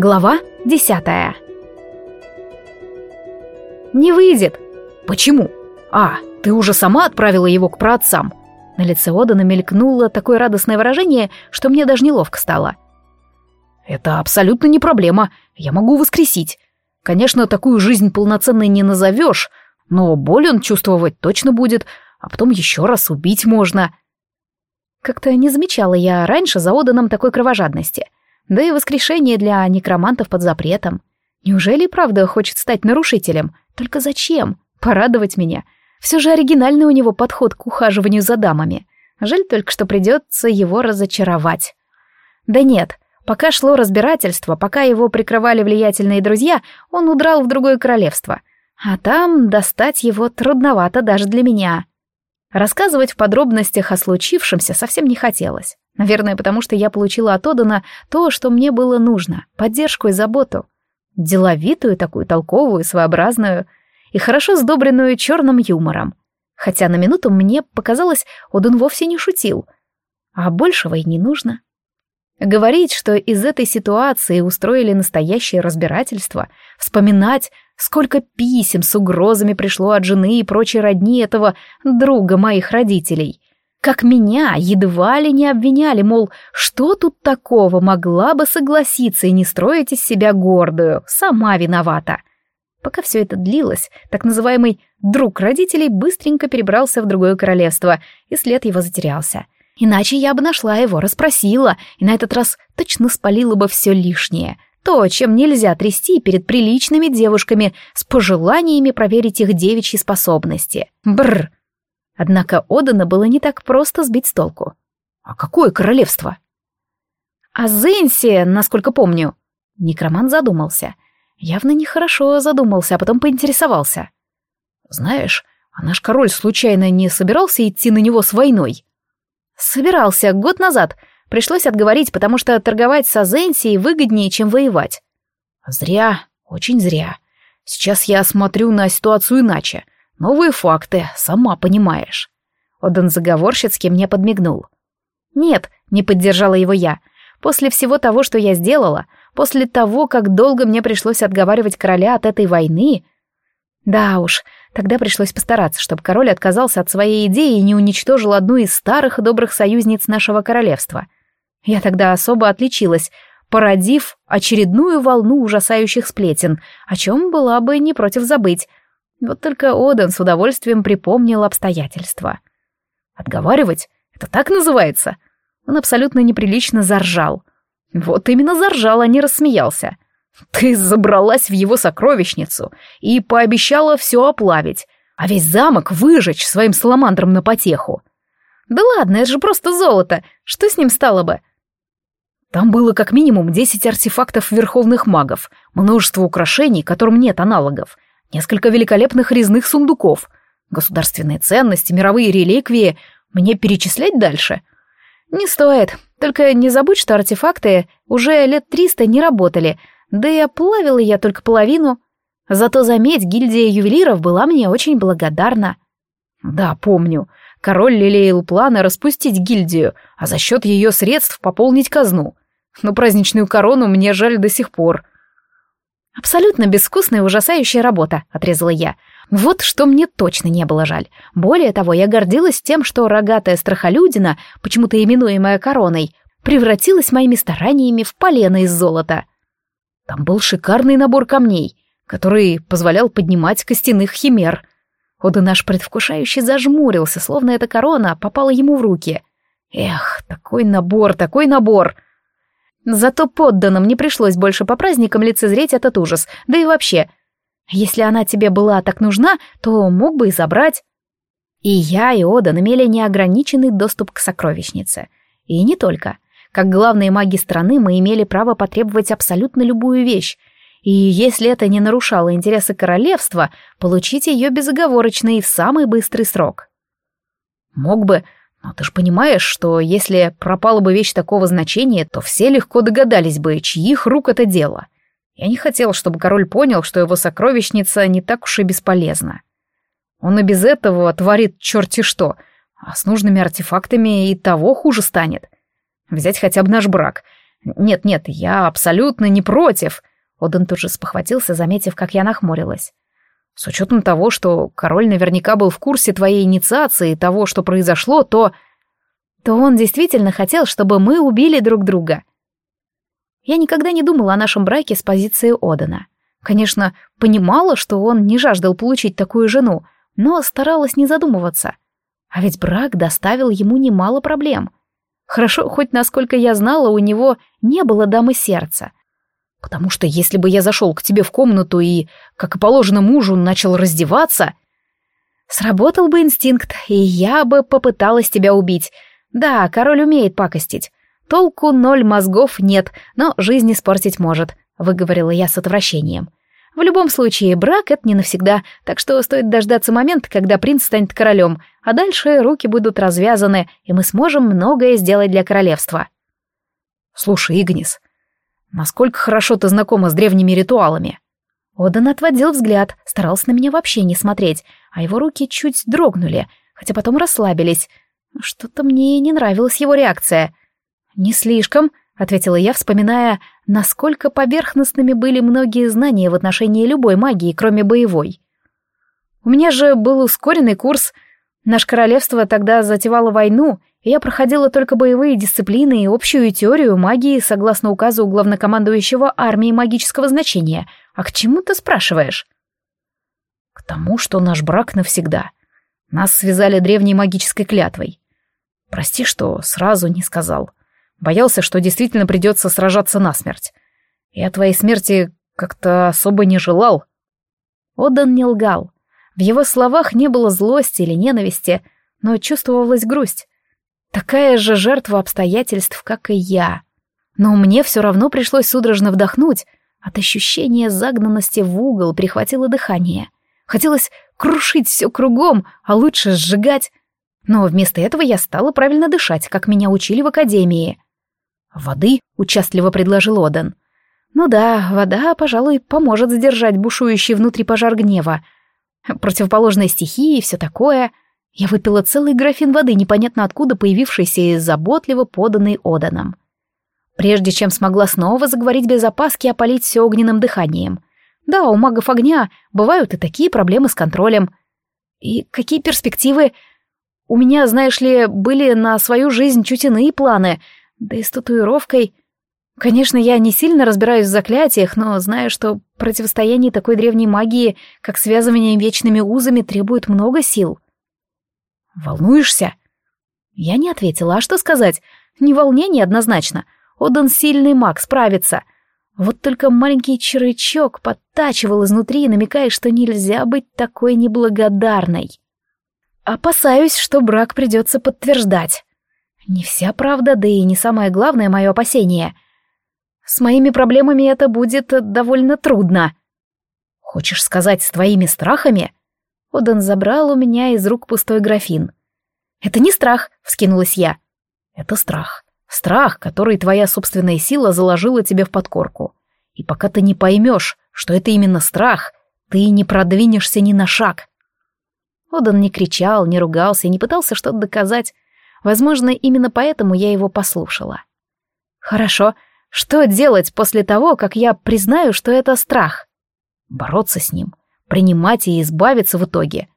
Глава десятая. «Не выйдет!» «Почему? А, ты уже сама отправила его к праотцам?» На лице Одана мелькнуло такое радостное выражение, что мне даже неловко стало. «Это абсолютно не проблема, я могу воскресить. Конечно, такую жизнь полноценной не назовешь, но боль он чувствовать точно будет, а потом еще раз убить можно». Как-то не замечала я раньше за Оданом такой кровожадности — да и воскрешение для некромантов под запретом. Неужели правда хочет стать нарушителем? Только зачем? Порадовать меня. Все же оригинальный у него подход к ухаживанию за дамами. Жаль только, что придется его разочаровать. Да нет, пока шло разбирательство, пока его прикрывали влиятельные друзья, он удрал в другое королевство. А там достать его трудновато даже для меня. Рассказывать в подробностях о случившемся совсем не хотелось. Наверное, потому что я получила от Одана то, что мне было нужно — поддержку и заботу. Деловитую такую, толковую, своеобразную и хорошо сдобренную черным юмором. Хотя на минуту мне показалось, Одан вовсе не шутил. А большего и не нужно. Говорить, что из этой ситуации устроили настоящее разбирательство, вспоминать, сколько писем с угрозами пришло от жены и прочей родни этого друга моих родителей — как меня едва ли не обвиняли, мол, что тут такого, могла бы согласиться и не строить из себя гордую, сама виновата. Пока все это длилось, так называемый «друг родителей» быстренько перебрался в другое королевство, и след его затерялся. Иначе я бы нашла его, расспросила, и на этот раз точно спалила бы все лишнее. То, чем нельзя трясти перед приличными девушками с пожеланиями проверить их девичьи способности. Бррр. Однако Одана было не так просто сбить с толку. «А какое королевство?» «А Зенси, насколько помню». Некромант задумался. Явно нехорошо задумался, а потом поинтересовался. «Знаешь, а наш король случайно не собирался идти на него с войной?» «Собирался, год назад. Пришлось отговорить, потому что торговать с Азенсией выгоднее, чем воевать». «Зря, очень зря. Сейчас я смотрю на ситуацию иначе. Новые факты, сама понимаешь. Одан заговорщицки мне подмигнул. Нет, не поддержала его я. После всего того, что я сделала, после того, как долго мне пришлось отговаривать короля от этой войны... Да уж, тогда пришлось постараться, чтобы король отказался от своей идеи и не уничтожил одну из старых и добрых союзниц нашего королевства. Я тогда особо отличилась, породив очередную волну ужасающих сплетен, о чем была бы не против забыть, вот только Одан с удовольствием припомнил обстоятельства. «Отговаривать? Это так называется?» Он абсолютно неприлично заржал. Вот именно заржал, а не рассмеялся. «Ты забралась в его сокровищницу и пообещала все оплавить, а весь замок выжечь своим саламандром на потеху. Да ладно, это же просто золото, что с ним стало бы?» Там было как минимум десять артефактов верховных магов, множество украшений, которым нет аналогов — Несколько великолепных резных сундуков, государственные ценности, мировые реликвии. Мне перечислять дальше? Не стоит. Только не забудь, что артефакты уже лет триста не работали, да и оплавила я только половину. Зато, заметь, гильдия ювелиров была мне очень благодарна. Да, помню. Король лелеял планы распустить гильдию, а за счет ее средств пополнить казну. Но праздничную корону мне жаль до сих пор. «Абсолютно безвкусная и ужасающая работа», — отрезала я. Вот что мне точно не было жаль. Более того, я гордилась тем, что рогатая страхолюдина, почему-то именуемая короной, превратилась моими стараниями в полено из золота. Там был шикарный набор камней, который позволял поднимать костяных химер. Ода наш предвкушающе зажмурился, словно эта корона попала ему в руки. Эх, такой набор, такой набор! Зато подданным не пришлось больше по праздникам лицезреть этот ужас, да и вообще. Если она тебе была так нужна, то мог бы и забрать. И я, и Ода имели неограниченный доступ к сокровищнице. И не только. Как главные маги страны мы имели право потребовать абсолютно любую вещь, и если это не нарушало интересы королевства, получить ее безоговорочно и в самый быстрый срок. Мог бы, но ты ж понимаешь, что если пропала бы вещь такого значения, то все легко догадались бы, чьих рук это дело. Я не хотел, чтобы король понял, что его сокровищница не так уж и бесполезна. Он и без этого творит черти что, а с нужными артефактами и того хуже станет. Взять хотя бы наш брак. Нет-нет, я абсолютно не против. Оден тут же спохватился, заметив, как я нахмурилась. С учетом того, что король наверняка был в курсе твоей инициации и того, что произошло, то... То он действительно хотел, чтобы мы убили друг друга. Я никогда не думала о нашем браке с позиции Одена. Конечно, понимала, что он не жаждал получить такую жену, но старалась не задумываться. А ведь брак доставил ему немало проблем. Хорошо, хоть насколько я знала, у него не было дамы сердца. Потому что если бы я зашел к тебе в комнату и, как и положено мужу, начал раздеваться... Сработал бы инстинкт, и я бы попыталась тебя убить. Да, король умеет пакостить. Толку ноль мозгов нет, но жизнь испортить может, выговорила я с отвращением. В любом случае, брак — это не навсегда, так что стоит дождаться момента, когда принц станет королем, а дальше руки будут развязаны, и мы сможем многое сделать для королевства. Слушай, Игнис, Насколько хорошо ты знакома с древними ритуалами?» Одан отводил взгляд, старался на меня вообще не смотреть, а его руки чуть дрогнули, хотя потом расслабились. Что-то мне не нравилась его реакция. «Не слишком», — ответила я, вспоминая, насколько поверхностными были многие знания в отношении любой магии, кроме боевой. «У меня же был ускоренный курс. Наше королевство тогда затевало войну, я проходила только боевые дисциплины и общую теорию магии согласно указу главнокомандующего армии магического значения. А к чему ты спрашиваешь? К тому, что наш брак навсегда. Нас связали древней магической клятвой. Прости, что сразу не сказал. Боялся, что действительно придется сражаться насмерть. Я твоей смерти как-то особо не желал. Одан не лгал. В его словах не было злости или ненависти, но чувствовалась грусть. Такая же жертва обстоятельств, как и я. Но мне все равно пришлось судорожно вдохнуть. От ощущения загнанности в угол прихватило дыхание. Хотелось крушить все кругом, а лучше сжигать. Но вместо этого я стала правильно дышать, как меня учили в академии. «Воды?» — участливо предложил Одан. «Ну да, вода, пожалуй, поможет сдержать бушующий внутри пожар гнева. Противоположная стихии и все такое. Я выпила целый графин воды, непонятно откуда появившийся и заботливо поданный Оданом. Прежде чем смогла снова заговорить без опаски, опалить все огненным дыханием. Да, у магов огня бывают и такие проблемы с контролем. И какие перспективы? У меня, знаешь ли, были на свою жизнь чуть иные планы, да и с татуировкой. Конечно, я не сильно разбираюсь в заклятиях, но знаю, что противостояние такой древней магии, как связывание вечными узами, требует много сил. «Волнуешься?» Я не ответила, а что сказать? Не волнение однозначно. Одан сильный маг, справится. Вот только маленький червячок подтачивал изнутри, намекая, что нельзя быть такой неблагодарной. Опасаюсь, что брак придется подтверждать. Не вся правда, да и не самое главное мое опасение. С моими проблемами это будет довольно трудно. Хочешь сказать, с твоими страхами? Одан забрал у меня из рук пустой графин. «Это не страх», — вскинулась я. «Это страх. Страх, который твоя собственная сила заложила тебе в подкорку. И пока ты не поймешь, что это именно страх, ты не продвинешься ни на шаг». Одан не кричал, не ругался не пытался что-то доказать. Возможно, именно поэтому я его послушала. «Хорошо. Что делать после того, как я признаю, что это страх?» «Бороться с ним принимать и избавиться в итоге.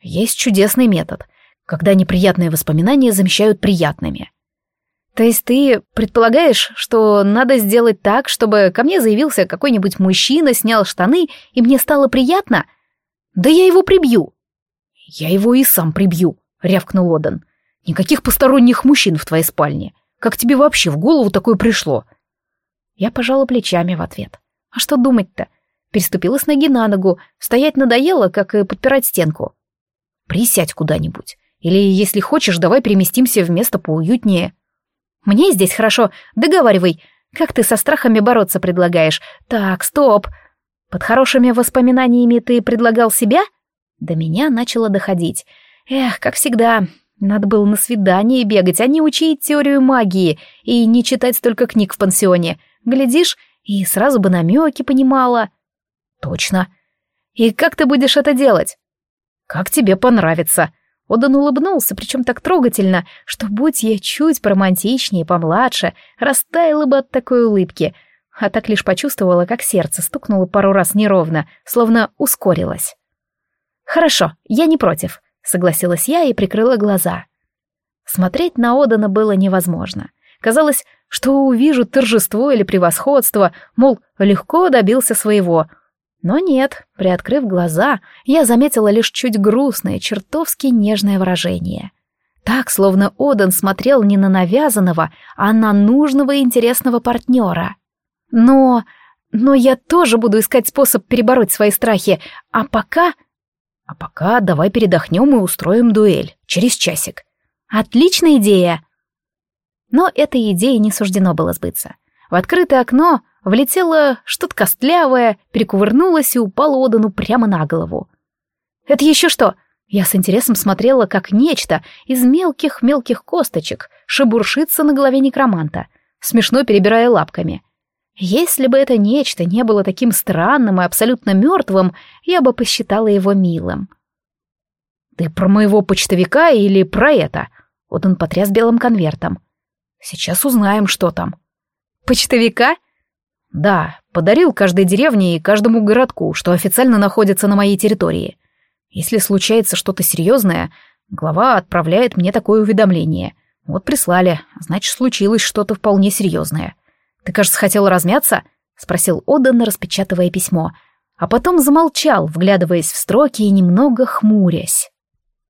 Есть чудесный метод, когда неприятные воспоминания замещают приятными. То есть ты предполагаешь, что надо сделать так, чтобы ко мне заявился какой-нибудь мужчина, снял штаны, и мне стало приятно? Да я его прибью. Я его и сам прибью, рявкнул Одан. Никаких посторонних мужчин в твоей спальне. Как тебе вообще в голову такое пришло? Я пожала плечами в ответ. А что думать-то? Переступила с ноги на ногу, стоять надоело, как и подпирать стенку. «Присядь куда-нибудь. Или, если хочешь, давай переместимся в место поуютнее». «Мне здесь хорошо. Договаривай. Как ты со страхами бороться предлагаешь? Так, стоп. Под хорошими воспоминаниями ты предлагал себя?» До меня начало доходить. Эх, как всегда, надо было на свидание бегать, а не учить теорию магии и не читать столько книг в пансионе. Глядишь, и сразу бы намеки понимала. «Точно. И как ты будешь это делать?» «Как тебе понравится». Одан улыбнулся, причем так трогательно, что, будь я чуть поромантичнее, помладше, растаяла бы от такой улыбки, а так лишь почувствовала, как сердце стукнуло пару раз неровно, словно ускорилось. «Хорошо, я не против», — согласилась я и прикрыла глаза. Смотреть на Одана было невозможно. Казалось, что увижу торжество или превосходство, мол, легко добился своего — но нет, приоткрыв глаза, я заметила лишь чуть грустное, чертовски нежное выражение. Так, словно Одан смотрел не на навязанного, а на нужного и интересного партнера. Но... но я тоже буду искать способ перебороть свои страхи, а пока... А пока давай передохнем и устроим дуэль. Через часик. Отличная идея! Но этой идее не суждено было сбыться. В открытое окно влетело что-то костлявое, перекувырнулось и упало Одану прямо на голову. «Это еще что?» Я с интересом смотрела, как нечто из мелких-мелких косточек шебуршится на голове некроманта, смешно перебирая лапками. Если бы это нечто не было таким странным и абсолютно мертвым, я бы посчитала его милым. «Ты про моего почтовика или про это?» Вот он потряс белым конвертом. «Сейчас узнаем, что там». «Почтовика?» Да, подарил каждой деревне и каждому городку, что официально находится на моей территории. Если случается что-то серьезное, глава отправляет мне такое уведомление. Вот прислали, значит, случилось что-то вполне серьезное. Ты, кажется, хотел размяться? Спросил Одан, распечатывая письмо. А потом замолчал, вглядываясь в строки и немного хмурясь.